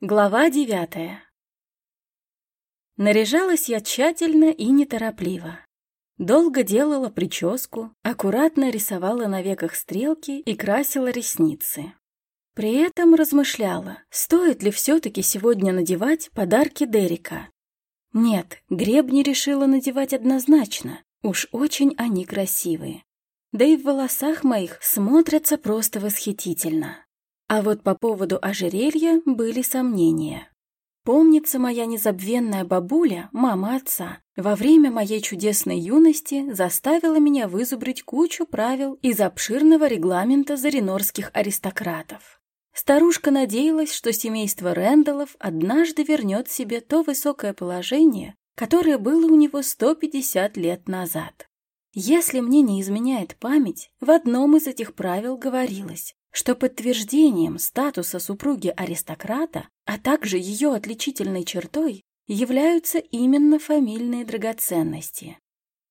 Глава девятая Наряжалась я тщательно и неторопливо. Долго делала прическу, аккуратно рисовала на веках стрелки и красила ресницы. При этом размышляла, стоит ли все-таки сегодня надевать подарки Дерека. Нет, гребни решила надевать однозначно, уж очень они красивые. Да и в волосах моих смотрятся просто восхитительно. А вот по поводу ожерелья были сомнения. Помнится моя незабвенная бабуля, мама отца, во время моей чудесной юности заставила меня вызубрить кучу правил из обширного регламента заринорских аристократов. Старушка надеялась, что семейство Рэндаллов однажды вернет себе то высокое положение, которое было у него 150 лет назад. Если мне не изменяет память, в одном из этих правил говорилось, что подтверждением статуса супруги аристократа, а также ее отличительной чертой, являются именно фамильные драгоценности.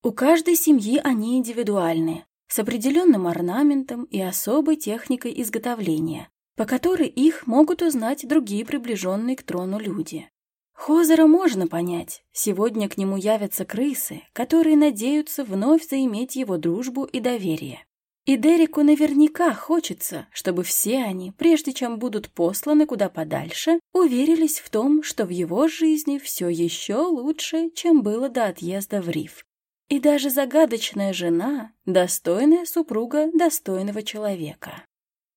У каждой семьи они индивидуальны, с определенным орнаментом и особой техникой изготовления, по которой их могут узнать другие приближенные к трону люди. Хозера можно понять, сегодня к нему явятся крысы, которые надеются вновь заиметь его дружбу и доверие. И Дереку наверняка хочется, чтобы все они, прежде чем будут посланы куда подальше, уверились в том, что в его жизни все еще лучше, чем было до отъезда в Риф. И даже загадочная жена — достойная супруга достойного человека.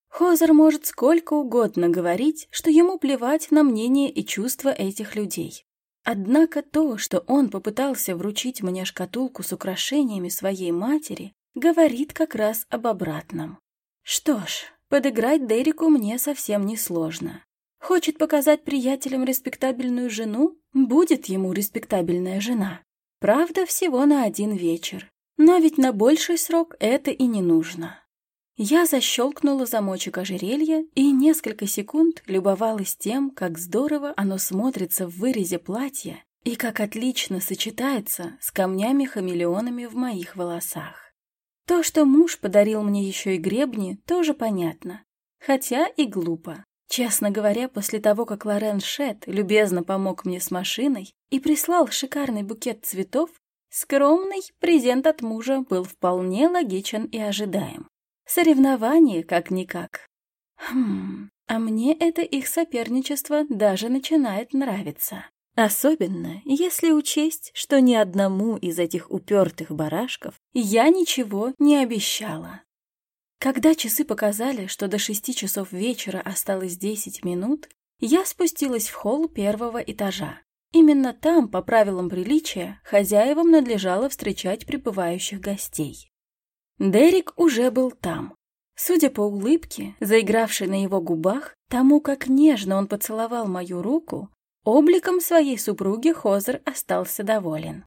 Хозер может сколько угодно говорить, что ему плевать на мнение и чувства этих людей. Однако то, что он попытался вручить мне шкатулку с украшениями своей матери, говорит как раз об обратном. Что ж, подыграть Дереку мне совсем не сложно. Хочет показать приятелям респектабельную жену? Будет ему респектабельная жена. Правда, всего на один вечер. Но ведь на больший срок это и не нужно. Я защелкнула замочек ожерелья и несколько секунд любовалась тем, как здорово оно смотрится в вырезе платья и как отлично сочетается с камнями-хамелеонами в моих волосах. То, что муж подарил мне еще и гребни, тоже понятно. Хотя и глупо. Честно говоря, после того, как Лорен Шет любезно помог мне с машиной и прислал шикарный букет цветов, скромный презент от мужа был вполне логичен и ожидаем. Соревнование как-никак. Хм, а мне это их соперничество даже начинает нравиться. Особенно, если учесть, что ни одному из этих упертых барашков я ничего не обещала. Когда часы показали, что до шести часов вечера осталось десять минут, я спустилась в холл первого этажа. Именно там, по правилам приличия, хозяевам надлежало встречать прибывающих гостей. Дерек уже был там. Судя по улыбке, заигравшей на его губах, тому, как нежно он поцеловал мою руку, Обликом своей супруги Хозер остался доволен.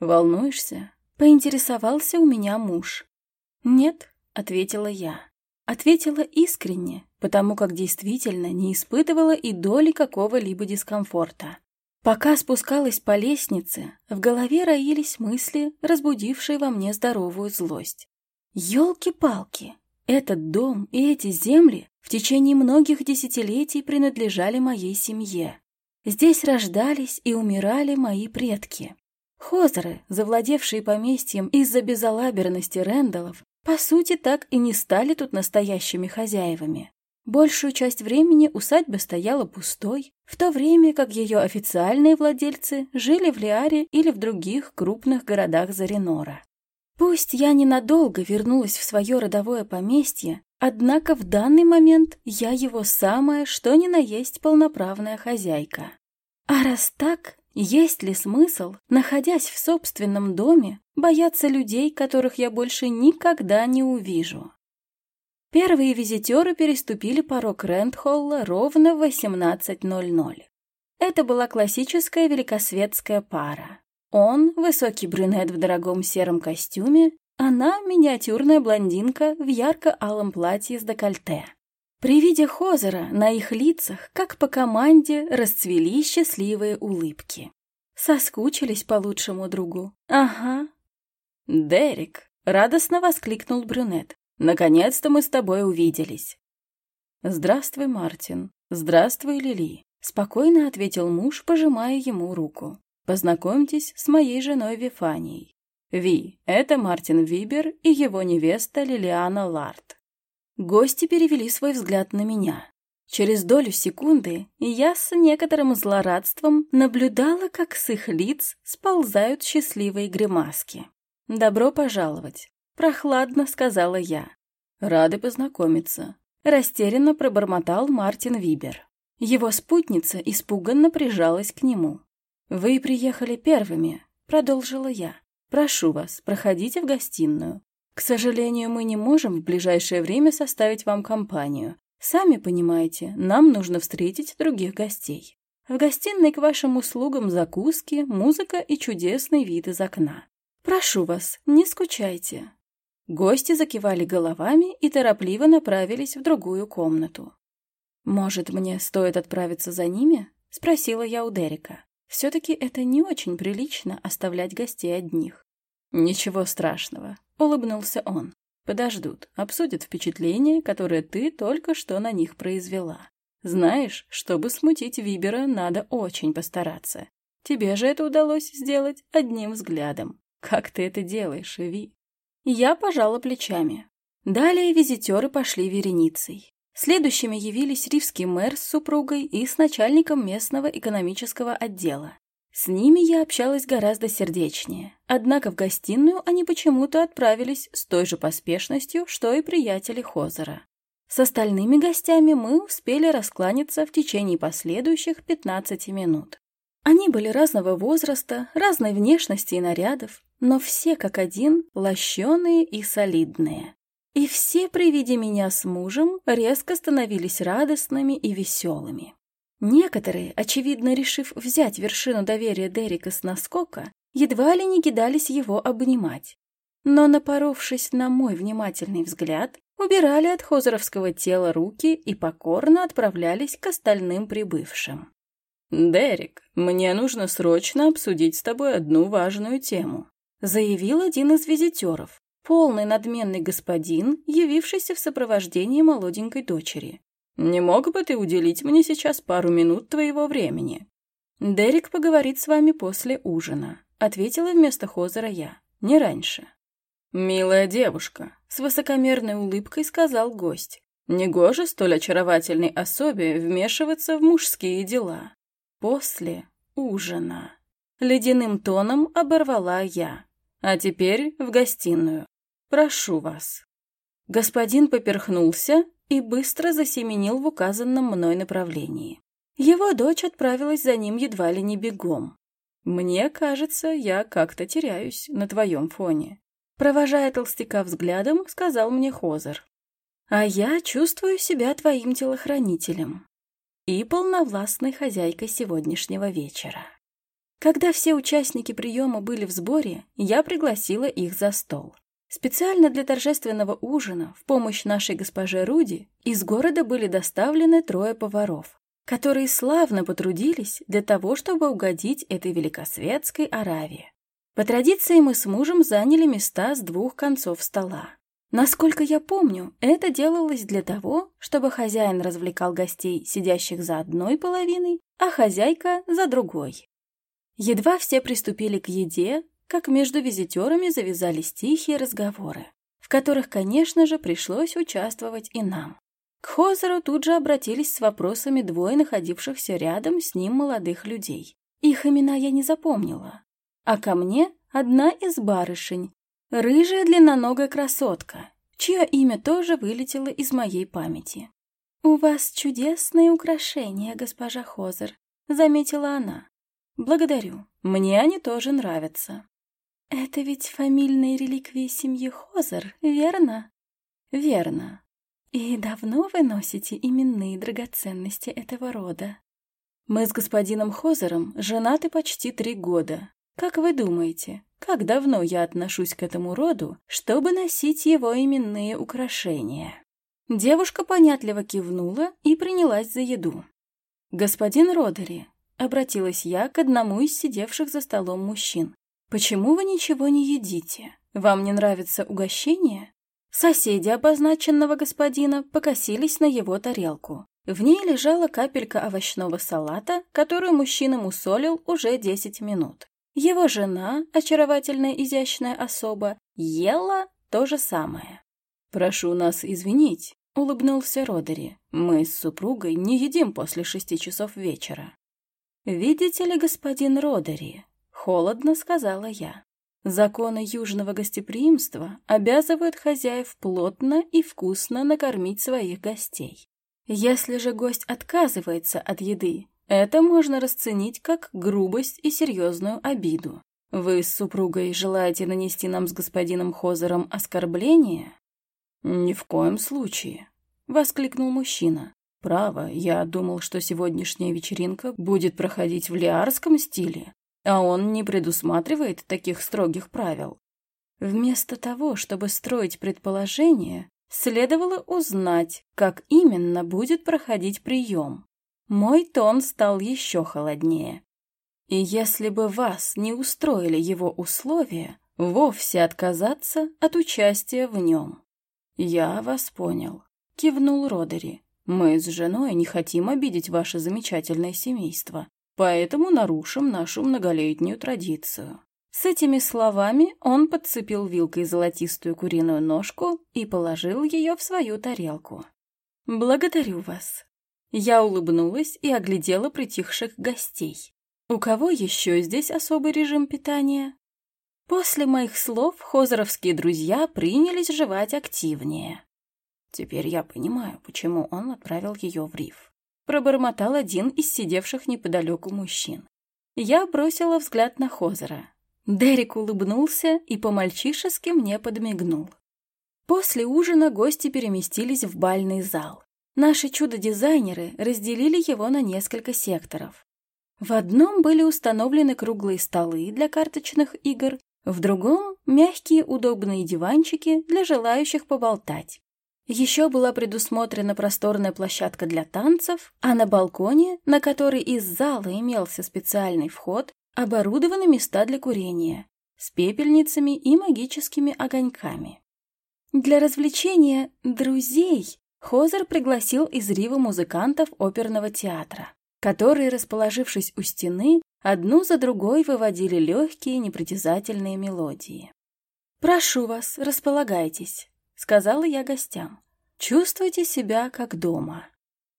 «Волнуешься?» — поинтересовался у меня муж. «Нет», — ответила я. Ответила искренне, потому как действительно не испытывала и доли какого-либо дискомфорта. Пока спускалась по лестнице, в голове роились мысли, разбудившие во мне здоровую злость. Ёлки-палки! Этот дом и эти земли в течение многих десятилетий принадлежали моей семье. Здесь рождались и умирали мои предки. Хозеры, завладевшие поместьем из-за безалаберности Рэндаллов, по сути, так и не стали тут настоящими хозяевами. Большую часть времени усадьба стояла пустой, в то время как ее официальные владельцы жили в Лиаре или в других крупных городах Заринора. Пусть я ненадолго вернулась в свое родовое поместье, Однако в данный момент я его самая, что ни на есть полноправная хозяйка. А раз так, есть ли смысл, находясь в собственном доме, бояться людей, которых я больше никогда не увижу? Первые визитеры переступили порог Рэндхолла ровно в 18.00. Это была классическая великосветская пара. Он — высокий брюнет в дорогом сером костюме, она — миниатюрная блондинка в ярко-алом платье с декольте. При виде Хозера на их лицах, как по команде, расцвели счастливые улыбки. Соскучились по лучшему другу. Ага. «Дерек!» — радостно воскликнул брюнет. «Наконец-то мы с тобой увиделись!» «Здравствуй, Мартин. Здравствуй, Лили!» спокойно ответил муж, пожимая ему руку. Познакомьтесь с моей женой Вифанией. Ви, это Мартин Вибер и его невеста Лилиана Ларт. Гости перевели свой взгляд на меня. Через долю секунды я с некоторым злорадством наблюдала, как с их лиц сползают счастливые гримаски. «Добро пожаловать», — прохладно сказала я. «Рады познакомиться», — растерянно пробормотал Мартин Вибер. Его спутница испуганно прижалась к нему. «Вы приехали первыми», — продолжила я. «Прошу вас, проходите в гостиную. К сожалению, мы не можем в ближайшее время составить вам компанию, Сами понимаете, нам нужно встретить других гостей. В гостиной к вашим услугам закуски, музыка и чудесный вид из окна. Прошу вас, не скучайте». Гости закивали головами и торопливо направились в другую комнату. «Может, мне стоит отправиться за ними?» — спросила я у Дерека. «Все-таки это не очень прилично оставлять гостей одних». «Ничего страшного», — улыбнулся он. Подождут, обсудят впечатления, которые ты только что на них произвела. Знаешь, чтобы смутить Вибера, надо очень постараться. Тебе же это удалось сделать одним взглядом. Как ты это делаешь, Ви? Я пожала плечами. Далее визитеры пошли вереницей. Следующими явились ривский мэр с супругой и с начальником местного экономического отдела. С ними я общалась гораздо сердечнее, однако в гостиную они почему-то отправились с той же поспешностью, что и приятели Хозера. С остальными гостями мы успели раскланяться в течение последующих 15 минут. Они были разного возраста, разной внешности и нарядов, но все как один лощеные и солидные. И все при виде меня с мужем резко становились радостными и веселыми. Некоторые, очевидно решив взять вершину доверия Дерека с наскока, едва ли не кидались его обнимать. Но, напоровшись на мой внимательный взгляд, убирали от хозеровского тела руки и покорно отправлялись к остальным прибывшим. «Дерек, мне нужно срочно обсудить с тобой одну важную тему», заявил один из визитеров, полный надменный господин, явившийся в сопровождении молоденькой дочери. Не мог бы ты уделить мне сейчас пару минут твоего времени? Дерек поговорит с вами после ужина, ответила вместо Хозера я, не раньше. Милая девушка, с высокомерной улыбкой сказал гость. Негоже столь очаровательной особе вмешиваться в мужские дела. После ужина. Ледяным тоном оборвала я. А теперь в гостиную. Прошу вас. Господин поперхнулся и быстро засеменил в указанном мной направлении. Его дочь отправилась за ним едва ли не бегом. «Мне кажется, я как-то теряюсь на твоем фоне», провожая толстяка взглядом, сказал мне Хозер. «А я чувствую себя твоим телохранителем и полновластной хозяйкой сегодняшнего вечера». Когда все участники приема были в сборе, я пригласила их за стол. Специально для торжественного ужина в помощь нашей госпоже Руди из города были доставлены трое поваров, которые славно потрудились для того, чтобы угодить этой великосветской Аравии. По традиции мы с мужем заняли места с двух концов стола. Насколько я помню, это делалось для того, чтобы хозяин развлекал гостей, сидящих за одной половиной, а хозяйка — за другой. Едва все приступили к еде, как между визитерами завязались тихие разговоры, в которых, конечно же, пришлось участвовать и нам. К Хозеру тут же обратились с вопросами двое находившихся рядом с ним молодых людей. Их имена я не запомнила. А ко мне одна из барышень, рыжая длинноногая красотка, чье имя тоже вылетело из моей памяти. «У вас чудесные украшения, госпожа Хозер», — заметила она. «Благодарю. Мне они тоже нравятся». «Это ведь фамильные реликвии семьи Хозер, верно?» «Верно. И давно вы носите именные драгоценности этого рода?» «Мы с господином Хозером женаты почти три года. Как вы думаете, как давно я отношусь к этому роду, чтобы носить его именные украшения?» Девушка понятливо кивнула и принялась за еду. «Господин Родери», — обратилась я к одному из сидевших за столом мужчин, «Почему вы ничего не едите? Вам не нравится угощение?» Соседи обозначенного господина покосились на его тарелку. В ней лежала капелька овощного салата, которую мужчина мусолил уже 10 минут. Его жена, очаровательная изящная особа, ела то же самое. «Прошу нас извинить», — улыбнулся Родери. «Мы с супругой не едим после шести часов вечера». «Видите ли, господин Родери?» — холодно сказала я. Законы южного гостеприимства обязывают хозяев плотно и вкусно накормить своих гостей. Если же гость отказывается от еды, это можно расценить как грубость и серьезную обиду. Вы с супругой желаете нанести нам с господином Хозером оскорбление? Ни в коем случае, воскликнул мужчина. Право, я думал, что сегодняшняя вечеринка будет проходить в лиарском стиле, а он не предусматривает таких строгих правил. Вместо того, чтобы строить предположения, Следовало узнать, как именно будет проходить прием. Мой тон стал еще холоднее. И если бы вас не устроили его условия, вовсе отказаться от участия в нем. «Я вас понял», — кивнул Родери. «Мы с женой не хотим обидеть ваше замечательное семейство, поэтому нарушим нашу многолетнюю традицию. С этими словами он подцепил вилкой золотистую куриную ножку и положил ее в свою тарелку. «Благодарю вас». Я улыбнулась и оглядела притихших гостей. «У кого еще здесь особый режим питания?» После моих слов хозеровские друзья принялись жевать активнее. Теперь я понимаю, почему он отправил ее в риф. Пробормотал один из сидевших неподалеку мужчин. Я бросила взгляд на Хозера. Дерек улыбнулся и по-мальчишески мне подмигнул. После ужина гости переместились в бальный зал. Наши чудо-дизайнеры разделили его на несколько секторов. В одном были установлены круглые столы для карточных игр, в другом — мягкие удобные диванчики для желающих поболтать. Еще была предусмотрена просторная площадка для танцев, а на балконе, на который из зала имелся специальный вход, оборудованы места для курения с пепельницами и магическими огоньками. Для развлечения друзей Хозер пригласил из Рива музыкантов оперного театра, которые, расположившись у стены, одну за другой выводили легкие непритязательные мелодии. «Прошу вас, располагайтесь», — сказала я гостям. «Чувствуйте себя как дома».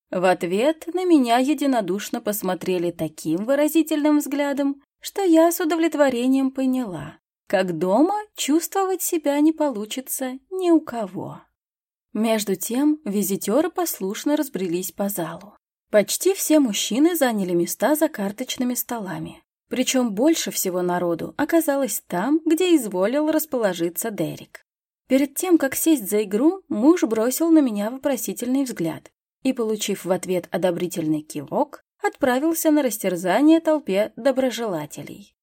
В ответ на меня единодушно посмотрели таким выразительным взглядом, что я с удовлетворением поняла, как дома чувствовать себя не получится ни у кого. Между тем визитеры послушно разбрелись по залу. Почти все мужчины заняли места за карточными столами. Причем больше всего народу оказалось там, где изволил расположиться Дерек. Перед тем, как сесть за игру, муж бросил на меня вопросительный взгляд и, получив в ответ одобрительный кивок, отправился на растерзание толпе доброжелателей.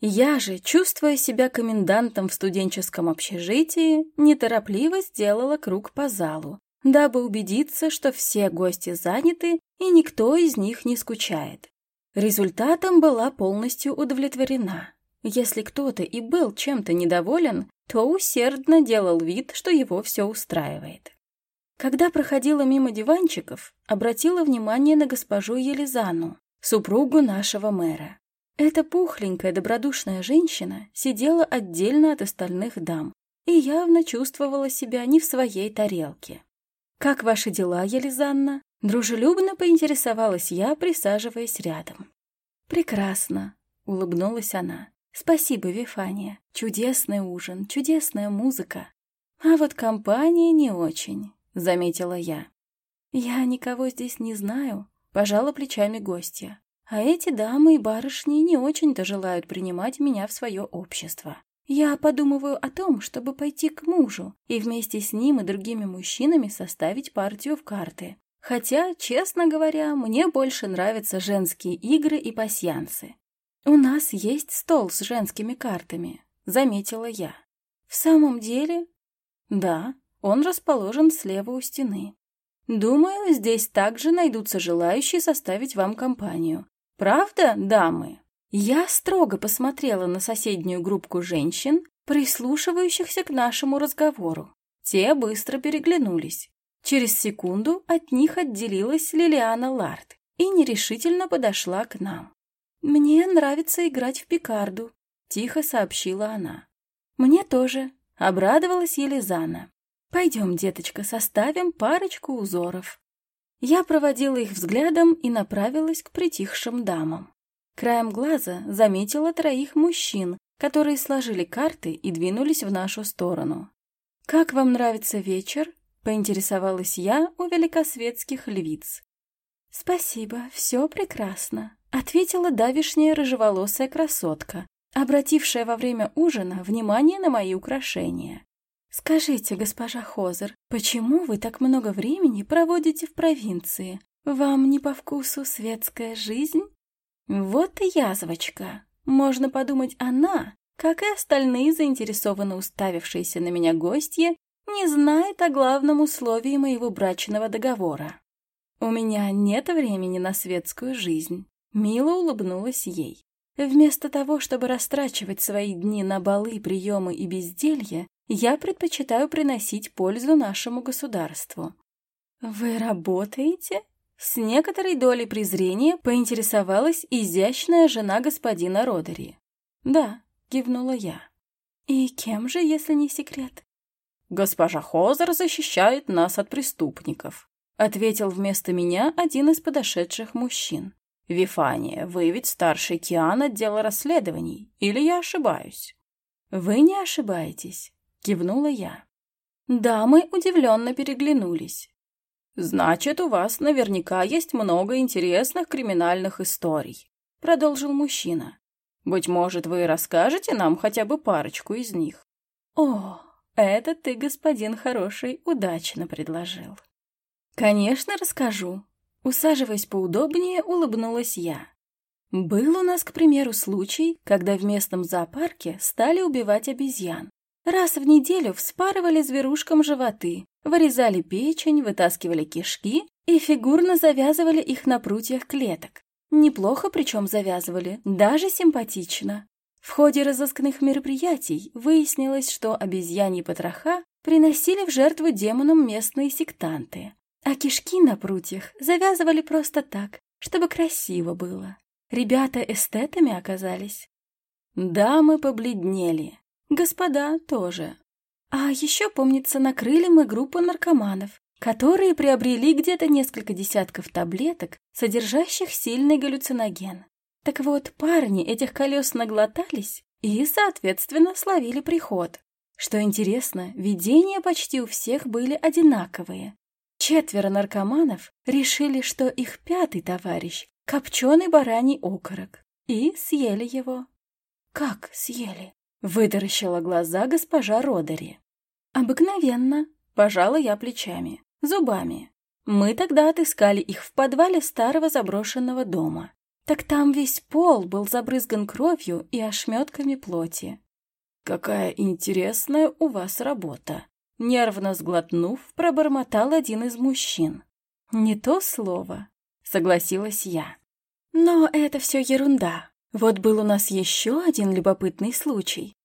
Я же, чувствуя себя комендантом в студенческом общежитии, неторопливо сделала круг по залу, дабы убедиться, что все гости заняты и никто из них не скучает. Результатом была полностью удовлетворена. Если кто-то и был чем-то недоволен, то усердно делал вид, что его все устраивает. Когда проходила мимо диванчиков, обратила внимание на госпожу Елизану, супругу нашего мэра. Эта пухленькая добродушная женщина сидела отдельно от остальных дам и явно чувствовала себя не в своей тарелке. «Как ваши дела, Елизанна?» Дружелюбно поинтересовалась я, присаживаясь рядом. «Прекрасно», — улыбнулась она. «Спасибо, Вифания. Чудесный ужин, чудесная музыка. А вот компания не очень. — заметила я. «Я никого здесь не знаю», — пожала плечами гостья. «А эти дамы и барышни не очень-то желают принимать меня в свое общество. Я подумываю о том, чтобы пойти к мужу и вместе с ним и другими мужчинами составить партию в карты. Хотя, честно говоря, мне больше нравятся женские игры и пасьянсы. У нас есть стол с женскими картами», — заметила я. «В самом деле?» «Да», он расположен слева у стены. Думаю, здесь также найдутся желающие составить вам компанию. Правда, дамы? Я строго посмотрела на соседнюю группку женщин, прислушивающихся к нашему разговору. Те быстро переглянулись. Через секунду от них отделилась Лилиана Ларт и нерешительно подошла к нам. «Мне нравится играть в пикарду», — тихо сообщила она. «Мне тоже», — обрадовалась Елизана. «Пойдем, деточка, составим парочку узоров». Я проводила их взглядом и направилась к притихшим дамам. Краем глаза заметила троих мужчин, которые сложили карты и двинулись в нашу сторону. «Как вам нравится вечер?» — поинтересовалась я у великосветских львиц. «Спасибо, все прекрасно», — ответила давишняя рыжеволосая красотка, обратившая во время ужина внимание на мои украшения. «Скажите, госпожа Хозер, почему вы так много времени проводите в провинции? Вам не по вкусу светская жизнь?» «Вот и язвочка. Можно подумать, она, как и остальные заинтересованно уставившиеся на меня гостья, не знает о главном условии моего брачного договора. У меня нет времени на светскую жизнь». Мило улыбнулась ей. Вместо того, чтобы растрачивать свои дни на балы, приемы и безделье, я предпочитаю приносить пользу нашему государству. Вы работаете? С некоторой долей презрения поинтересовалась изящная жена господина Родери. Да, кивнула я. И кем же, если не секрет? Госпожа Хозер защищает нас от преступников, ответил вместо меня один из подошедших мужчин. Вифания, вы ведь старший Киан отдела расследований, или я ошибаюсь? Вы не ошибаетесь кивнула я. Дамы удивленно переглянулись. «Значит, у вас наверняка есть много интересных криминальных историй», — продолжил мужчина. «Быть может, вы расскажете нам хотя бы парочку из них?» «О, это ты, господин хороший, удачно предложил». «Конечно, расскажу». Усаживаясь поудобнее, улыбнулась я. Был у нас, к примеру, случай, когда в местном зоопарке стали убивать обезьян. Раз в неделю вспарывали зверушкам животы, вырезали печень, вытаскивали кишки и фигурно завязывали их на прутьях клеток. Неплохо причем завязывали, даже симпатично. В ходе разыскных мероприятий выяснилось, что обезьяньи потроха приносили в жертву демонам местные сектанты, а кишки на прутьях завязывали просто так, чтобы красиво было. Ребята эстетами оказались. Дамы побледнели, Господа тоже. А еще, помнится, накрыли мы группу наркоманов, которые приобрели где-то несколько десятков таблеток, содержащих сильный галлюциноген. Так вот, парни этих колес наглотались и, соответственно, словили приход. Что интересно, видения почти у всех были одинаковые. Четверо наркоманов решили, что их пятый товарищ — копченый бараний окорок, и съели его. Как съели? Вытаращила глаза госпожа Родари. «Обыкновенно», — пожала я плечами, зубами. Мы тогда отыскали их в подвале старого заброшенного дома. Так там весь пол был забрызган кровью и ошметками плоти. «Какая интересная у вас работа!» Нервно сглотнув, пробормотал один из мужчин. «Не то слово», — согласилась я. «Но это все ерунда. Вот был у нас еще один любопытный случай.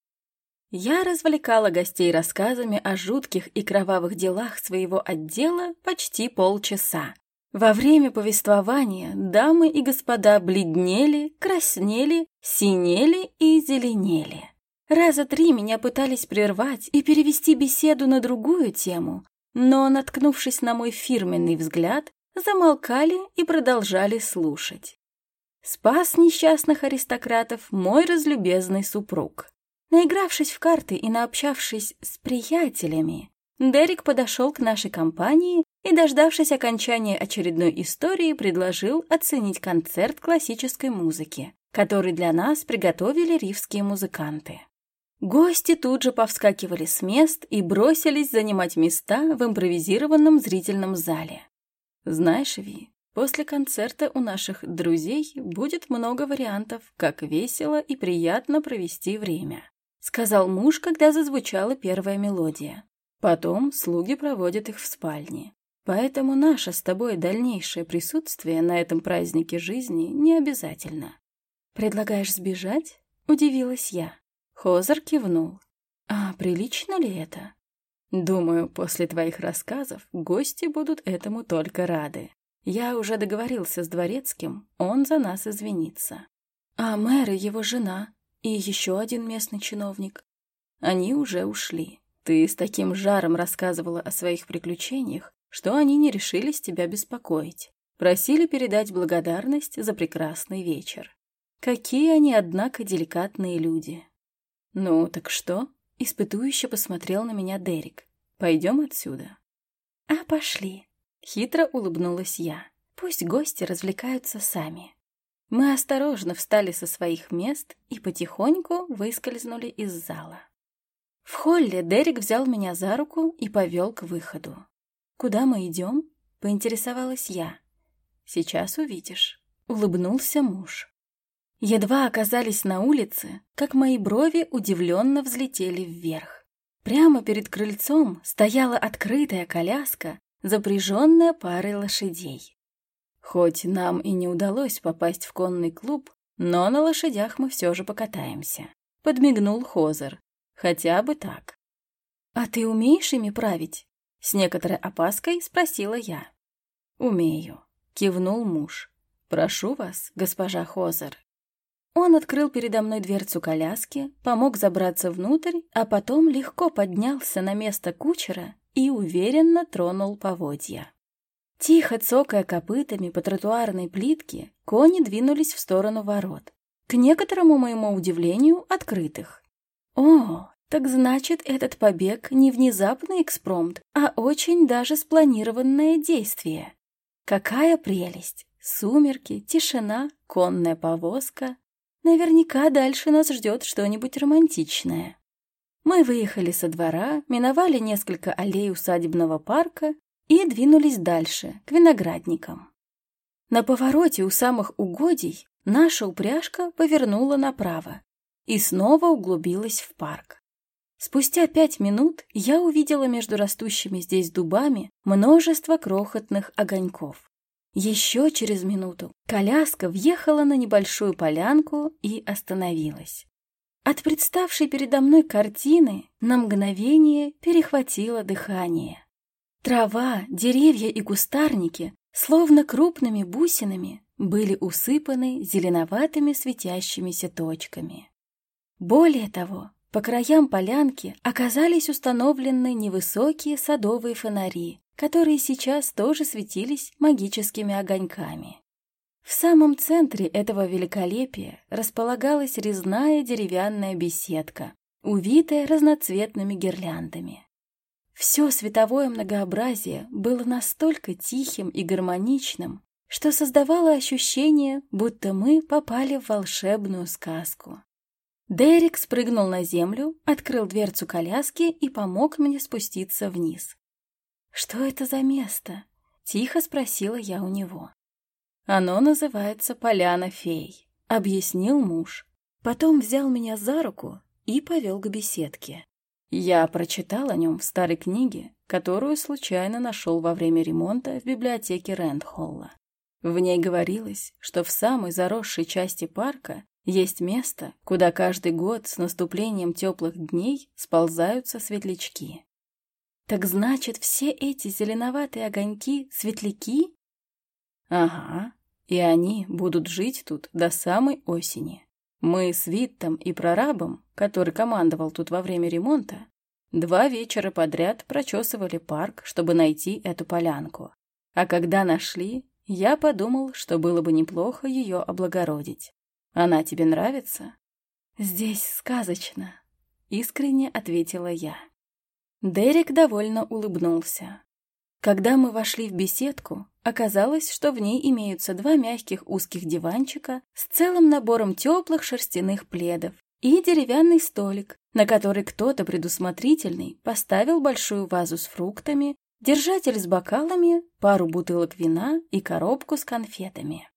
Я развлекала гостей рассказами о жутких и кровавых делах своего отдела почти полчаса. Во время повествования дамы и господа бледнели, краснели, синели и зеленели. Раза три меня пытались прервать и перевести беседу на другую тему, но, наткнувшись на мой фирменный взгляд, замолкали и продолжали слушать. Спас несчастных аристократов мой разлюбезный супруг. Наигравшись в карты и наобщавшись с приятелями, Дерек подошел к нашей компании и, дождавшись окончания очередной истории, предложил оценить концерт классической музыки, который для нас приготовили ривские музыканты. Гости тут же повскакивали с мест и бросились занимать места в импровизированном зрительном зале. Знаешь, Ви, После концерта у наших друзей будет много вариантов, как весело и приятно провести время», — сказал муж, когда зазвучала первая мелодия. Потом слуги проводят их в спальне. Поэтому наше с тобой дальнейшее присутствие на этом празднике жизни не обязательно. «Предлагаешь сбежать?» — удивилась я. Хозер кивнул. «А прилично ли это?» Думаю, после твоих рассказов гости будут этому только рады. Я уже договорился с дворецким, он за нас извинится. А мэр и его жена, и еще один местный чиновник. Они уже ушли. Ты с таким жаром рассказывала о своих приключениях, что они не решились тебя беспокоить. Просили передать благодарность за прекрасный вечер. Какие они, однако, деликатные люди. Ну, так что? Испытующе посмотрел на меня Дерек. Пойдем отсюда. А пошли. Хитро улыбнулась я. Пусть гости развлекаются сами. Мы осторожно встали со своих мест и потихоньку выскользнули из зала. В холле Дерек взял меня за руку и повел к выходу. «Куда мы идем?» — поинтересовалась я. «Сейчас увидишь», — улыбнулся муж. Едва оказались на улице, как мои брови удивленно взлетели вверх. Прямо перед крыльцом стояла открытая коляска, запряженная парой лошадей. Хоть нам и не удалось попасть в конный клуб, но на лошадях мы все же покатаемся. Подмигнул Хозер. Хотя бы так. «А ты умеешь ими править?» С некоторой опаской спросила я. «Умею», — кивнул муж. «Прошу вас, госпожа Хозер». Он открыл передо мной дверцу коляски, помог забраться внутрь, а потом легко поднялся на место кучера и уверенно тронул поводья. Тихо цокая копытами по тротуарной плитке, кони двинулись в сторону ворот. К некоторому моему удивлению, открытых. О, так значит, этот побег не внезапный экспромт, а очень даже спланированное действие. Какая прелесть! Сумерки, тишина, конная повозка. Наверняка дальше нас ждет что-нибудь романтичное. Мы выехали со двора, миновали несколько аллей усадебного парка и двинулись дальше, к виноградникам. На повороте у самых угодий наша упряжка повернула направо и снова углубилась в парк. Спустя пять минут я увидела между растущими здесь дубами множество крохотных огоньков. Еще через минуту коляска въехала на небольшую полянку и остановилась. От представшей передо мной картины на мгновение перехватило дыхание. Трава, деревья и кустарники, словно крупными бусинами, были усыпаны зеленоватыми светящимися точками. Более того, по краям полянки оказались установлены невысокие садовые фонари, которые сейчас тоже светились магическими огоньками. В самом центре этого великолепия располагалась резная деревянная беседка, увитая разноцветными гирляндами. Все световое многообразие было настолько тихим и гармоничным, что создавало ощущение, будто мы попали в волшебную сказку. Дерек спрыгнул на землю, открыл дверцу коляски и помог мне спуститься вниз. «Что это за место?» — тихо спросила я у него. «Оно называется Поляна фей», — объяснил муж. Потом взял меня за руку и повел к беседке. Я прочитал о нем в старой книге, которую случайно нашел во время ремонта в библиотеке Рэндхолла. В ней говорилось, что в самой заросшей части парка есть место, куда каждый год с наступлением теплых дней сползаются светлячки. Так значит, все эти зеленоватые огоньки — светляки? Ага, и они будут жить тут до самой осени. Мы с Виттом и прорабом, который командовал тут во время ремонта, два вечера подряд прочесывали парк, чтобы найти эту полянку. А когда нашли, я подумал, что было бы неплохо ее облагородить. Она тебе нравится? Здесь сказочно, искренне ответила я. Дерек довольно улыбнулся. Когда мы вошли в беседку, оказалось, что в ней имеются два мягких узких диванчика с целым набором теплых шерстяных пледов и деревянный столик, на который кто-то предусмотрительный поставил большую вазу с фруктами, держатель с бокалами, пару бутылок вина и коробку с конфетами.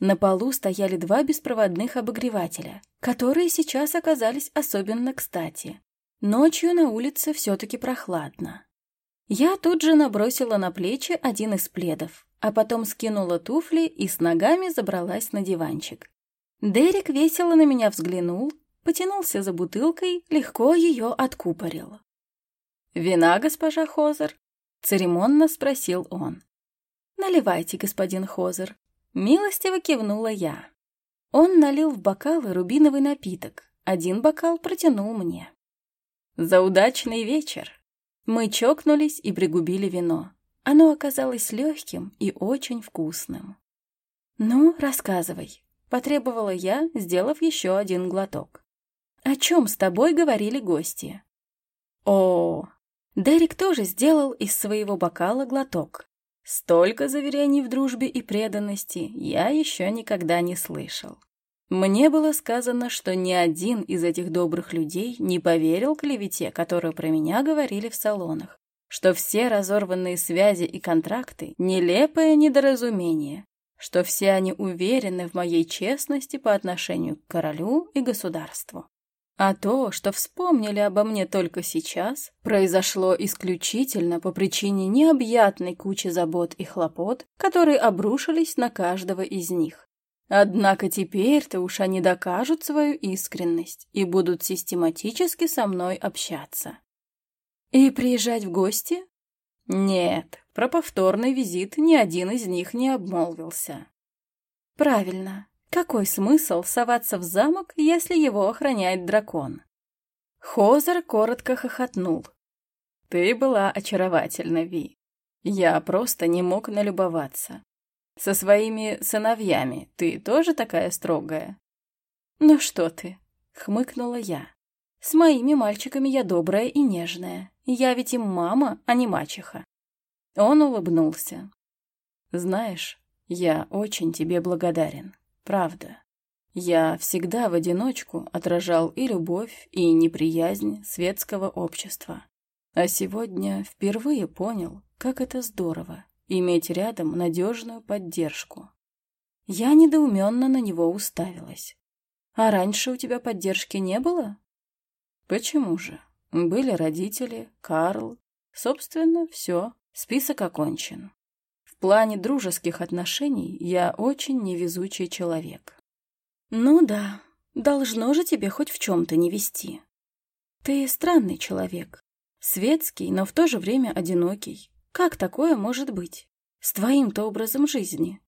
На полу стояли два беспроводных обогревателя, которые сейчас оказались особенно кстати. Ночью на улице все-таки прохладно. Я тут же набросила на плечи один из пледов, а потом скинула туфли и с ногами забралась на диванчик. Дерек весело на меня взглянул, потянулся за бутылкой, легко ее откупорил. «Вина, госпожа Хозер?» — церемонно спросил он. «Наливайте, господин Хозер», — милостиво кивнула я. Он налил в бокалы рубиновый напиток, один бокал протянул мне. «За удачный вечер!» Мы чокнулись и пригубили вино. Оно оказалось легким и очень вкусным. «Ну, рассказывай», — потребовала я, сделав еще один глоток. «О чем с тобой говорили гости?» «О, Дерек тоже сделал из своего бокала глоток. Столько заверений в дружбе и преданности я еще никогда не слышал. Мне было сказано, что ни один из этих добрых людей не поверил клевете, которую про меня говорили в салонах, что все разорванные связи и контракты — нелепое недоразумение, что все они уверены в моей честности по отношению к королю и государству. А то, что вспомнили обо мне только сейчас, произошло исключительно по причине необъятной кучи забот и хлопот, которые обрушились на каждого из них. Однако теперь-то уж они докажут свою искренность и будут систематически со мной общаться. И приезжать в гости? Нет, про повторный визит ни один из них не обмолвился. Правильно. Какой смысл соваться в замок, если его охраняет дракон? Хозер коротко хохотнул. Ты была очаровательна, Ви. Я просто не мог налюбоваться. Со своими сыновьями ты тоже такая строгая? Ну что ты, хмыкнула я. С моими мальчиками я добрая и нежная. Я ведь им мама, а не мачеха. Он улыбнулся. Знаешь, я очень тебе благодарен. Правда. Я всегда в одиночку отражал и любовь, и неприязнь светского общества. А сегодня впервые понял, как это здорово иметь рядом надежную поддержку. Я недоуменно на него уставилась. «А раньше у тебя поддержки не было?» «Почему же? Были родители, Карл. Собственно, все, список окончен. В плане дружеских отношений я очень невезучий человек». «Ну да, должно же тебе хоть в чем-то не вести. Ты странный человек, светский, но в то же время одинокий. Как такое может быть? С твоим-то образом жизни.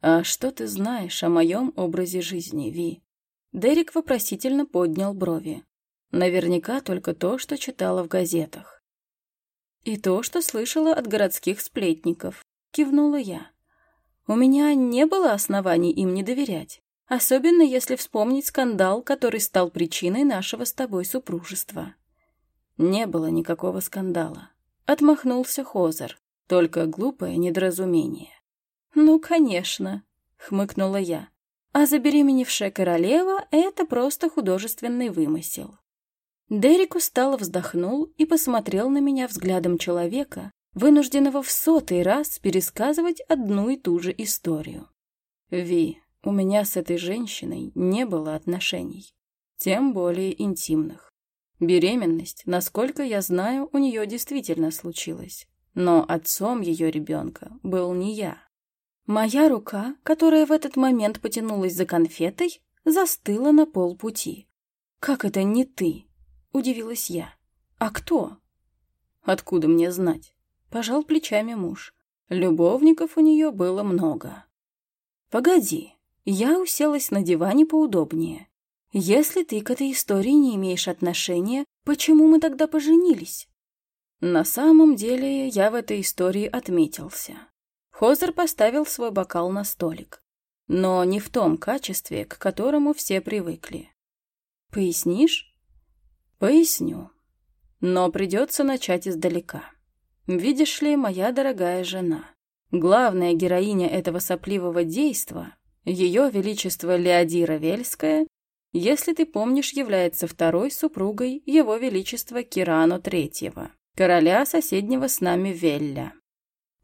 А что ты знаешь о моем образе жизни, Ви? Дерек вопросительно поднял брови. Наверняка только то, что читала в газетах. И то, что слышала от городских сплетников, кивнула я. У меня не было оснований им не доверять, особенно если вспомнить скандал, который стал причиной нашего с тобой супружества. Не было никакого скандала. Отмахнулся Хозер. Только глупое недоразумение. «Ну, конечно», — хмыкнула я. «А забеременевшая королева — это просто художественный вымысел». Дерек устало вздохнул и посмотрел на меня взглядом человека, вынужденного в сотый раз пересказывать одну и ту же историю. «Ви, у меня с этой женщиной не было отношений, тем более интимных. Беременность, насколько я знаю, у нее действительно случилась. Но отцом ее ребенка был не я. Моя рука, которая в этот момент потянулась за конфетой, застыла на полпути. «Как это не ты?» — удивилась я. «А кто?» «Откуда мне знать?» — пожал плечами муж. Любовников у нее было много. «Погоди, я уселась на диване поудобнее. Если ты к этой истории не имеешь отношения, почему мы тогда поженились? На самом деле я в этой истории отметился. Хозер поставил свой бокал на столик, но не в том качестве, к которому все привыкли. Пояснишь? Поясню. Но придется начать издалека. Видишь ли, моя дорогая жена, главная героиня этого сопливого действа, ее величество Леодира Вельская, если ты помнишь, является второй супругой Его Величества Кирану Третьего, короля соседнего с нами Велля.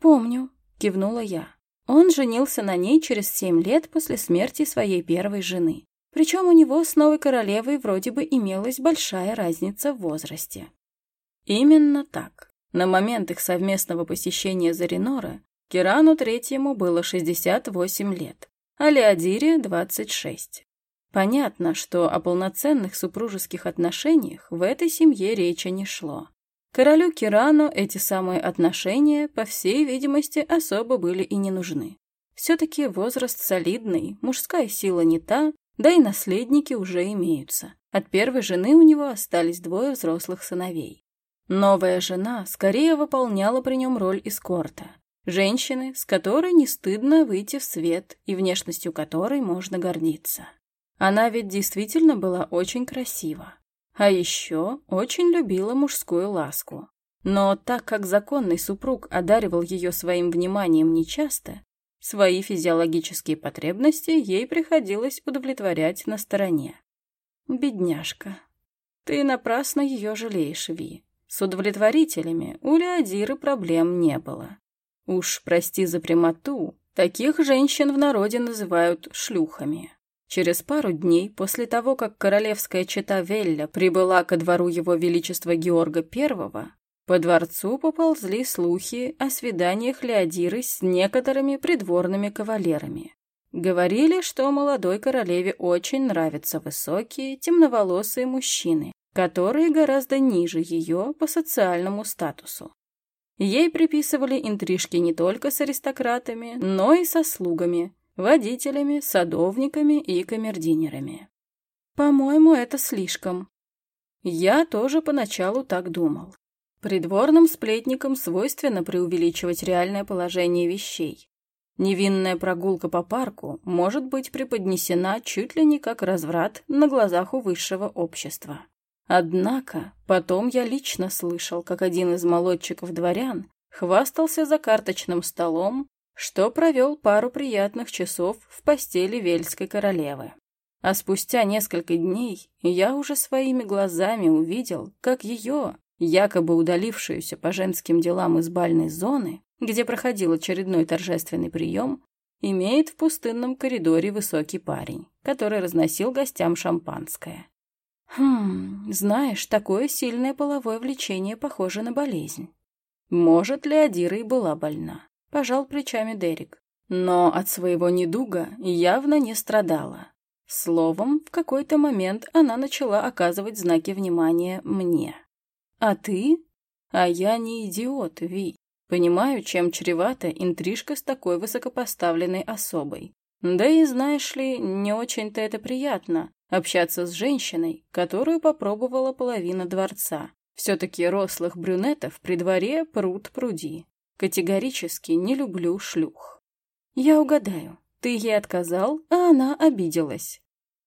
«Помню», — кивнула я. Он женился на ней через семь лет после смерти своей первой жены. Причем у него с новой королевой вроде бы имелась большая разница в возрасте. Именно так. На момент их совместного посещения Заринора Кирану Третьему было 68 лет, а Леодире — 26. Понятно, что о полноценных супружеских отношениях в этой семье речи не шло. Королю Кирану эти самые отношения, по всей видимости, особо были и не нужны. Все-таки возраст солидный, мужская сила не та, да и наследники уже имеются. От первой жены у него остались двое взрослых сыновей. Новая жена скорее выполняла при нем роль эскорта. Женщины, с которой не стыдно выйти в свет и внешностью которой можно гордиться. Она ведь действительно была очень красива. А еще очень любила мужскую ласку. Но так как законный супруг одаривал ее своим вниманием нечасто, свои физиологические потребности ей приходилось удовлетворять на стороне. Бедняжка. Ты напрасно ее жалеешь, Ви. С удовлетворителями у Леодиры проблем не было. Уж прости за прямоту, таких женщин в народе называют шлюхами. Через пару дней после того, как королевская чета Велля прибыла ко двору его величества Георга I, по дворцу поползли слухи о свиданиях Леодиры с некоторыми придворными кавалерами. Говорили, что молодой королеве очень нравятся высокие, темноволосые мужчины, которые гораздо ниже ее по социальному статусу. Ей приписывали интрижки не только с аристократами, но и со слугами, водителями, садовниками и камердинерами. По-моему, это слишком. Я тоже поначалу так думал. Придворным сплетникам свойственно преувеличивать реальное положение вещей. Невинная прогулка по парку может быть преподнесена чуть ли не как разврат на глазах у высшего общества. Однако потом я лично слышал, как один из молодчиков дворян хвастался за карточным столом, что провел пару приятных часов в постели Вельской королевы. А спустя несколько дней я уже своими глазами увидел, как ее, якобы удалившуюся по женским делам из бальной зоны, где проходил очередной торжественный прием, имеет в пустынном коридоре высокий парень, который разносил гостям шампанское. Хм, знаешь, такое сильное половое влечение похоже на болезнь. Может ли Адира и была больна? Пожал плечами Дерек. Но от своего недуга явно не страдала. Словом, в какой-то момент она начала оказывать знаки внимания мне. А ты? А я не идиот, Ви. Понимаю, чем чревата интрижка с такой высокопоставленной особой. Да и, знаешь ли, не очень-то это приятно — общаться с женщиной, которую попробовала половина дворца. Все-таки рослых брюнетов при дворе пруд пруди. Категорически не люблю шлюх. Я угадаю, ты ей отказал, а она обиделась.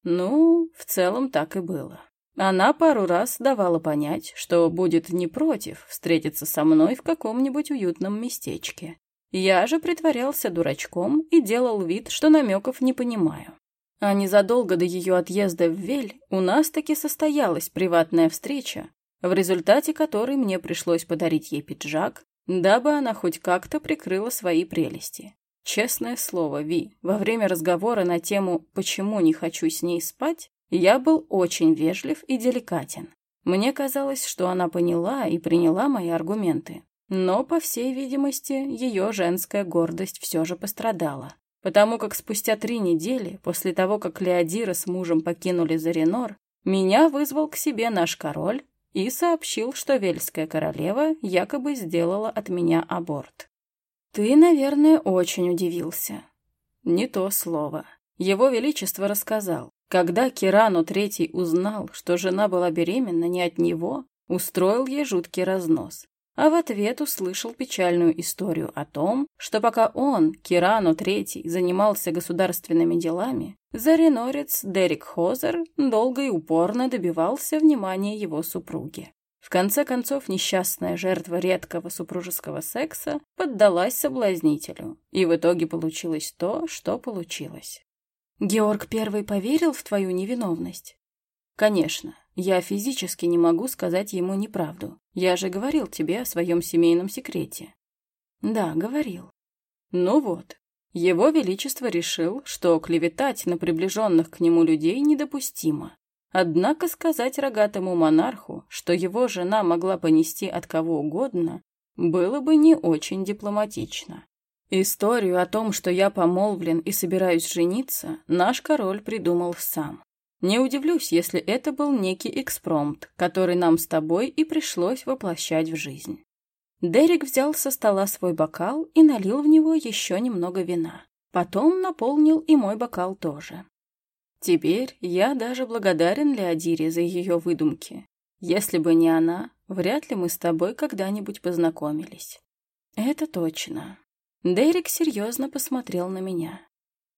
Ну, в целом так и было. Она пару раз давала понять, что будет не против встретиться со мной в каком-нибудь уютном местечке. Я же притворялся дурачком и делал вид, что намеков не понимаю. А незадолго до ее отъезда в Вель у нас таки состоялась приватная встреча, в результате которой мне пришлось подарить ей пиджак, дабы она хоть как-то прикрыла свои прелести. Честное слово, Ви, во время разговора на тему «почему не хочу с ней спать» я был очень вежлив и деликатен. Мне казалось, что она поняла и приняла мои аргументы. Но, по всей видимости, ее женская гордость все же пострадала. Потому как спустя три недели, после того, как Леодира с мужем покинули Заринор, меня вызвал к себе наш король и сообщил, что Вельская королева якобы сделала от меня аборт. Ты, наверное, очень удивился. Не то слово. Его Величество рассказал, когда Кирану Третий узнал, что жена была беременна не от него, устроил ей жуткий разнос а в ответ услышал печальную историю о том, что пока он, Кирану III, занимался государственными делами, заренорец Дерек Хозер долго и упорно добивался внимания его супруги. В конце концов, несчастная жертва редкого супружеского секса поддалась соблазнителю, и в итоге получилось то, что получилось. «Георг Первый поверил в твою невиновность?» «Конечно. Я физически не могу сказать ему неправду. Я же говорил тебе о своем семейном секрете. Да, говорил. Ну вот. Его Величество решил, что клеветать на приближенных к нему людей недопустимо. Однако сказать рогатому монарху, что его жена могла понести от кого угодно, было бы не очень дипломатично. Историю о том, что я помолвлен и собираюсь жениться, наш король придумал сам. Не удивлюсь, если это был некий экспромт, который нам с тобой и пришлось воплощать в жизнь. Дерек взял со стола свой бокал и налил в него еще немного вина. Потом наполнил и мой бокал тоже. Теперь я даже благодарен Леодире за ее выдумки. Если бы не она, вряд ли мы с тобой когда-нибудь познакомились. Это точно. Дерек серьезно посмотрел на меня.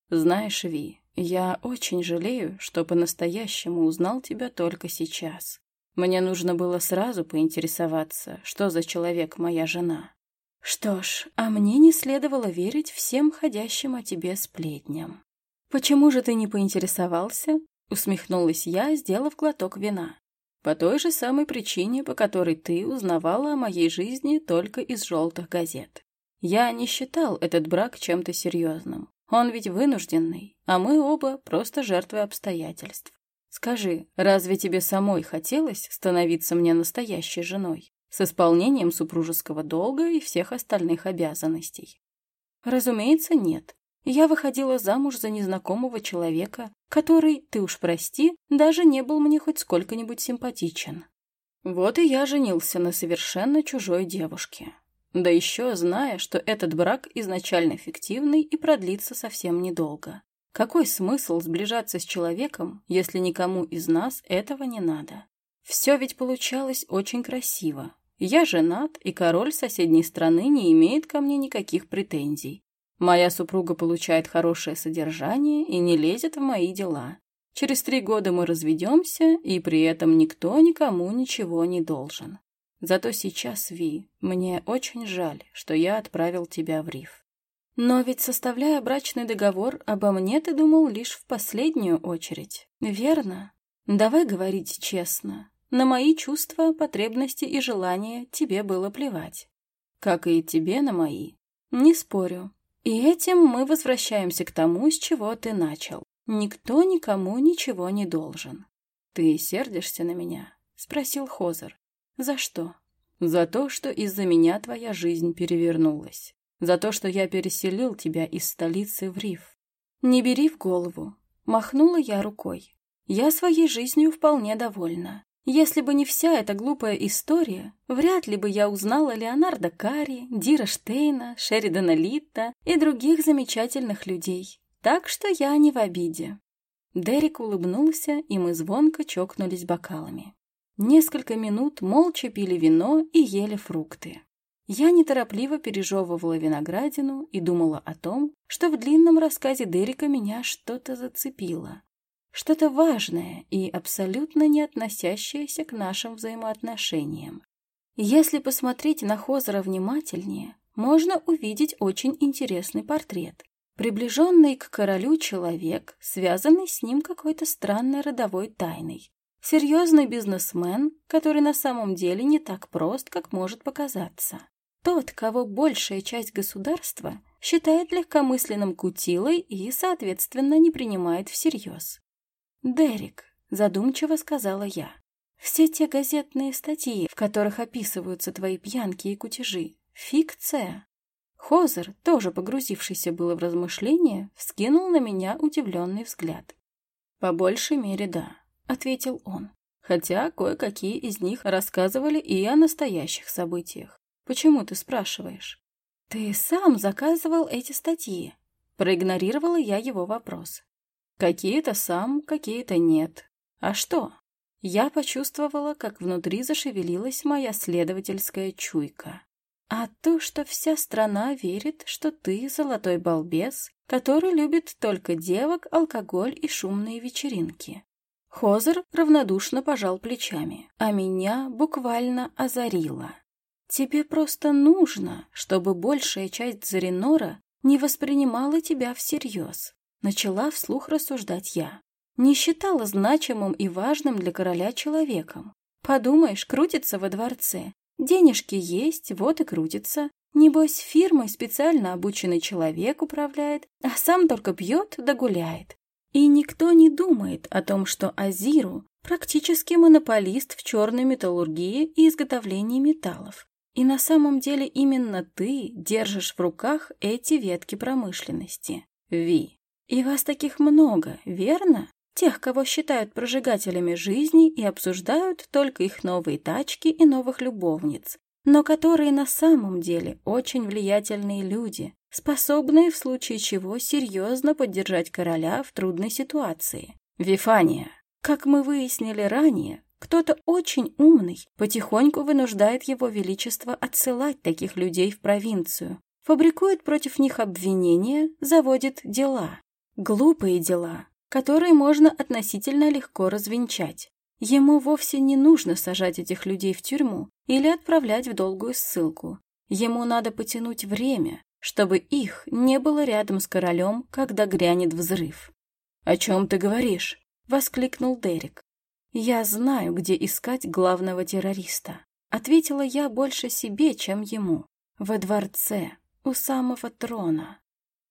Знаешь, Ви, я очень жалею, что по-настоящему узнал тебя только сейчас. Мне нужно было сразу поинтересоваться, что за человек моя жена. Что ж, а мне не следовало верить всем ходящим о тебе сплетням. Почему же ты не поинтересовался? Усмехнулась я, сделав глоток вина. По той же самой причине, по которой ты узнавала о моей жизни только из желтых газет. Я не считал этот брак чем-то серьезным. Он ведь вынужденный, а мы оба просто жертвы обстоятельств. Скажи, разве тебе самой хотелось становиться мне настоящей женой, с исполнением супружеского долга и всех остальных обязанностей? Разумеется, нет. Я выходила замуж за незнакомого человека, который, ты уж прости, даже не был мне хоть сколько-нибудь симпатичен. Вот и я женился на совершенно чужой девушке. Да еще зная, что этот брак изначально фиктивный и продлится совсем недолго. Какой смысл сближаться с человеком, если никому из нас этого не надо? Все ведь получалось очень красиво. Я женат, и король соседней страны не имеет ко мне никаких претензий. Моя супруга получает хорошее содержание и не лезет в мои дела. Через три года мы разведемся, и при этом никто никому ничего не должен. Зато сейчас, Ви, мне очень жаль, что я отправил тебя в риф. Но ведь, составляя брачный договор, обо мне ты думал лишь в последнюю очередь, верно? Давай говорить честно. На мои чувства, потребности и желания тебе было плевать. Как и тебе на мои. Не спорю. И этим мы возвращаемся к тому, с чего ты начал. Никто никому ничего не должен. Ты сердишься на меня? Спросил Хозер. За что? За то, что из-за меня твоя жизнь перевернулась. За то, что я переселил тебя из столицы в Риф. Не бери в голову. Махнула я рукой. Я своей жизнью вполне довольна. Если бы не вся эта глупая история, вряд ли бы я узнала Леонардо Карри, Дира Штейна, Шеридана Литта и других замечательных людей. Так что я не в обиде. Дерек улыбнулся, и мы звонко чокнулись бокалами. Несколько минут молча пили вино и ели фрукты. Я неторопливо пережевывала виноградину и думала о том, что в длинном рассказе Дерека меня что-то зацепило. Что-то важное и абсолютно не относящееся к нашим взаимоотношениям. Если посмотреть на Хозера внимательнее, можно увидеть очень интересный портрет. Приближенный к королю человек, связанный с ним какой-то странной родовой тайной. Серьезный бизнесмен, который на самом деле не так прост, как может показаться. Тот, кого большая часть государства считает легкомысленным кутилой и, соответственно, не принимает всерьез. «Дерек», — задумчиво сказала я, — «все те газетные статьи, в которых описываются твои пьянки и кутежи, фикция». Хозер, тоже погрузившийся было в размышления, вскинул на меня удивленный взгляд. «По большей мере, да ответил он. Хотя кое-какие из них рассказывали и о настоящих событиях. Почему ты спрашиваешь? Ты сам заказывал эти статьи. Проигнорировала я его вопрос. Какие-то сам, какие-то нет. А что? Я почувствовала, как внутри зашевелилась моя следовательская чуйка. А то, что вся страна верит, что ты золотой балбес, который любит только девок, алкоголь и шумные вечеринки. Хозер равнодушно пожал плечами, а меня буквально озарило. «Тебе просто нужно, чтобы большая часть Заринора не воспринимала тебя всерьез», начала вслух рассуждать я. Не считала значимым и важным для короля человеком. Подумаешь, крутится во дворце. Денежки есть, вот и крутится. Небось, фирмой специально обученный человек управляет, а сам только пьет да гуляет. И никто не думает о том, что Азиру практически монополист в черной металлургии и изготовлении металлов. И на самом деле именно ты держишь в руках эти ветки промышленности. Ви. И вас таких много, верно? тех, кого считают прожигателями жизни и обсуждают только их новые тачки и новых любовниц, но которые на самом деле очень влиятельные люди, способные в случае чего серьезно поддержать короля в трудной ситуации. Вифания, как мы выяснили ранее, кто-то очень умный потихоньку вынуждает его величество отсылать таких людей в провинцию, фабрикует против них обвинения, заводит дела. Глупые дела, которые можно относительно легко развенчать. Ему вовсе не нужно сажать этих людей в тюрьму или отправлять в долгую ссылку. Ему надо потянуть время, чтобы их не было рядом с королем, когда грянет взрыв. «О чем ты говоришь?» — воскликнул Дерек. «Я знаю, где искать главного террориста», — ответила я больше себе, чем ему. «Во дворце, у самого трона».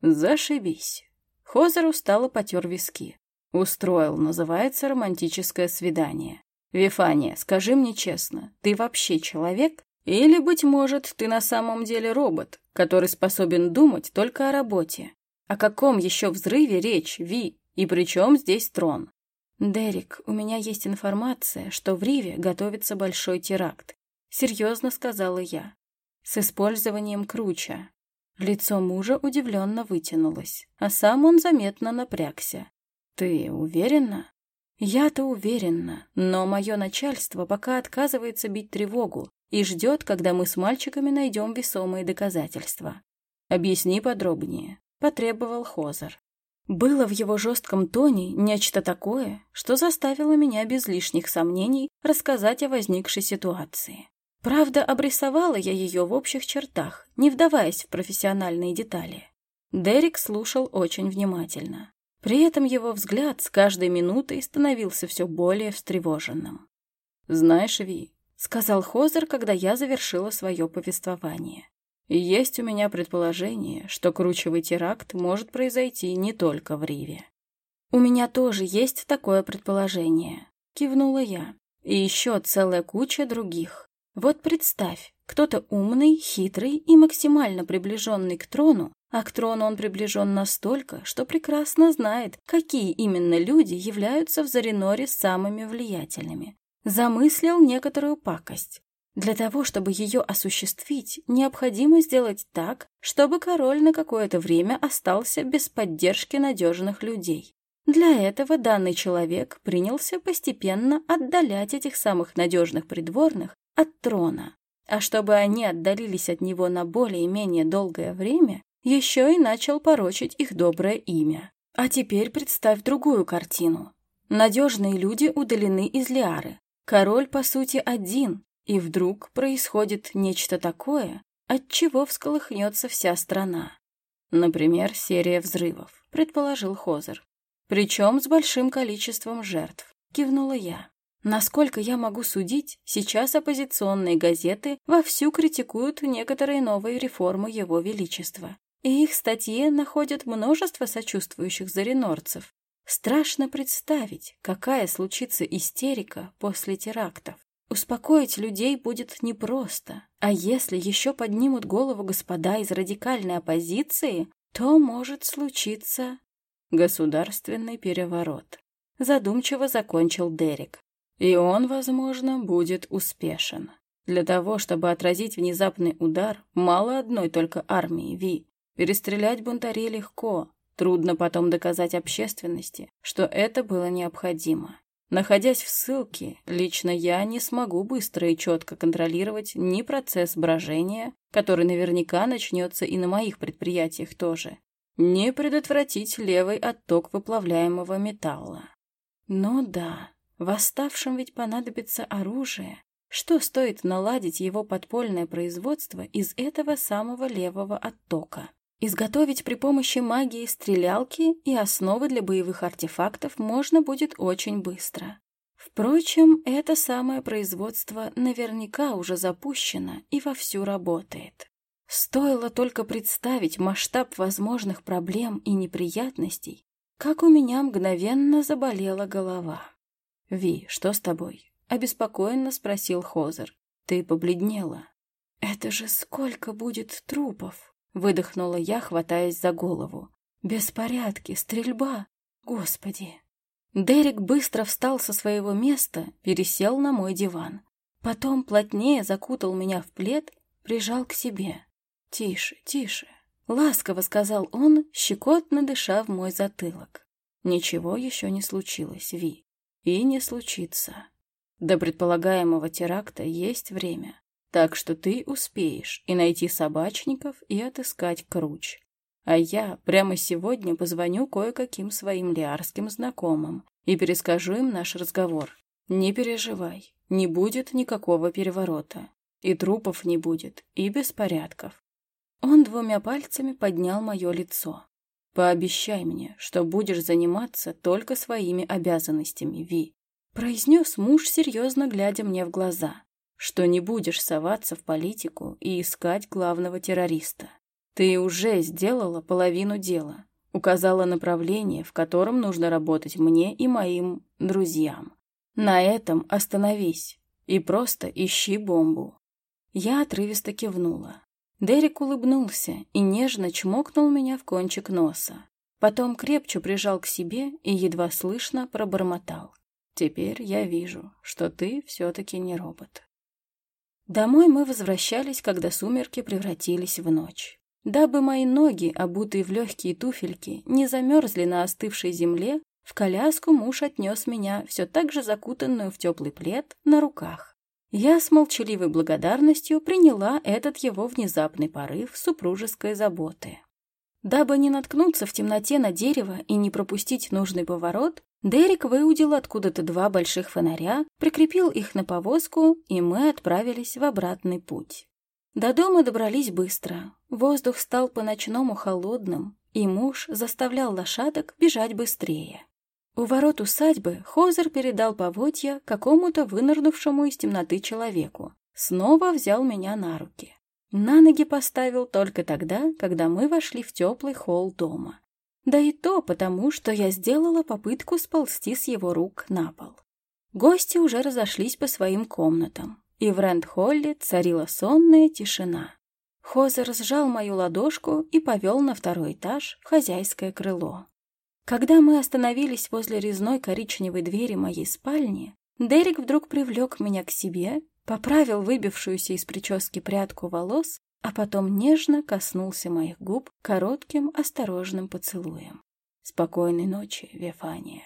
«Зашибись». Хозер устало потер виски. Устроил, называется романтическое свидание. Вифания, скажи мне честно, ты вообще человек? Или, быть может, ты на самом деле робот, который способен думать только о работе? О каком еще взрыве речь, Ви? И при чем здесь трон? Дерек, у меня есть информация, что в Риве готовится большой теракт. Серьезно сказала я. С использованием круча. Лицо мужа удивленно вытянулось, а сам он заметно напрягся. «Ты уверена?» «Я-то уверена, но мое начальство пока отказывается бить тревогу и ждет, когда мы с мальчиками найдем весомые доказательства. Объясни подробнее», — потребовал Хозер. Было в его жестком тоне нечто такое, что заставило меня без лишних сомнений рассказать о возникшей ситуации. Правда, обрисовала я ее в общих чертах, не вдаваясь в профессиональные детали. Дерек слушал очень внимательно. При этом его взгляд с каждой минутой становился все более встревоженным. «Знаешь, Ви», — сказал Хозер, когда я завершила свое повествование, «есть у меня предположение, что кручевый теракт может произойти не только в Риве». «У меня тоже есть такое предположение», — кивнула я. «И еще целая куча других. Вот представь, кто-то умный, хитрый и максимально приближенный к трону а к трону он приближен настолько, что прекрасно знает, какие именно люди являются в Зариноре самыми влиятельными. Замыслил некоторую пакость. Для того, чтобы ее осуществить, необходимо сделать так, чтобы король на какое-то время остался без поддержки надежных людей. Для этого данный человек принялся постепенно отдалять этих самых надежных придворных от трона. А чтобы они отдалились от него на более-менее долгое время, еще и начал порочить их доброе имя. А теперь представь другую картину. Надежные люди удалены из Лиары. Король, по сути, один, и вдруг происходит нечто такое, от чего всколыхнется вся страна. Например, серия взрывов, предположил Хозер. Причем с большим количеством жертв, кивнула я. Насколько я могу судить, сейчас оппозиционные газеты вовсю критикуют некоторые новые реформы Его Величества и их статье находят множество сочувствующих заринорцев. Страшно представить, какая случится истерика после терактов. Успокоить людей будет непросто, а если еще поднимут голову господа из радикальной оппозиции, то может случиться государственный переворот. Задумчиво закончил Дерек. И он, возможно, будет успешен. Для того, чтобы отразить внезапный удар, мало одной только армии Ви. Перестрелять бунтарей легко, трудно потом доказать общественности, что это было необходимо. Находясь в ссылке, лично я не смогу быстро и четко контролировать ни процесс брожения, который наверняка начнется и на моих предприятиях тоже, ни предотвратить левый отток выплавляемого металла. Ну да, восставшим ведь понадобится оружие. Что стоит наладить его подпольное производство из этого самого левого оттока? Изготовить при помощи магии стрелялки и основы для боевых артефактов можно будет очень быстро. Впрочем, это самое производство наверняка уже запущено и вовсю работает. Стоило только представить масштаб возможных проблем и неприятностей, как у меня мгновенно заболела голова. «Ви, что с тобой?» — обеспокоенно спросил Хозер. «Ты побледнела». «Это же сколько будет трупов!» Выдохнула я, хватаясь за голову. Беспорядки, стрельба. Господи. Дерек быстро встал со своего места, пересел на мой диван. Потом плотнее закутал меня в плед, прижал к себе. «Тише, тише», — ласково сказал он, щекотно дыша в мой затылок. «Ничего еще не случилось, Ви. И не случится. До предполагаемого теракта есть время, так что ты успеешь и найти собачников, и отыскать Круч. А я прямо сегодня позвоню кое-каким своим лиарским знакомым и перескажу им наш разговор. Не переживай, не будет никакого переворота. И трупов не будет, и беспорядков. Он двумя пальцами поднял мое лицо. «Пообещай мне, что будешь заниматься только своими обязанностями, Ви», произнес муж, серьезно глядя мне в глаза, что не будешь соваться в политику и искать главного террориста. Ты уже сделала половину дела, указала направление, в котором нужно работать мне и моим друзьям. На этом остановись и просто ищи бомбу. Я отрывисто кивнула. Дерек улыбнулся и нежно чмокнул меня в кончик носа. Потом крепче прижал к себе и едва слышно пробормотал. «Теперь я вижу, что ты все-таки не робот». Домой мы возвращались, когда сумерки превратились в ночь. Дабы мои ноги, обутые в легкие туфельки, не замерзли на остывшей земле, в коляску муж отнес меня, все так же закутанную в теплый плед, на руках. Я с молчаливой благодарностью приняла этот его внезапный порыв супружеской заботы. Дабы не наткнуться в темноте на дерево и не пропустить нужный поворот, Дерек выудил откуда-то два больших фонаря, прикрепил их на повозку, и мы отправились в обратный путь. До дома добрались быстро. Воздух стал по-ночному холодным, и муж заставлял лошадок бежать быстрее. У ворот усадьбы Хозер передал поводья какому-то вынырнувшему из темноты человеку. Снова взял меня на руки. На ноги поставил только тогда, когда мы вошли в теплый холл дома. Да и то потому, что я сделала попытку сползти с его рук на пол. Гости уже разошлись по своим комнатам и в Рэнд-Холле царила сонная тишина. Хозер сжал мою ладошку и повел на второй этаж в хозяйское крыло. Когда мы остановились возле резной коричневой двери моей спальни, Дерек вдруг привлек меня к себе, поправил выбившуюся из прически прядку волос, а потом нежно коснулся моих губ коротким осторожным поцелуем. «Спокойной ночи, Вефания».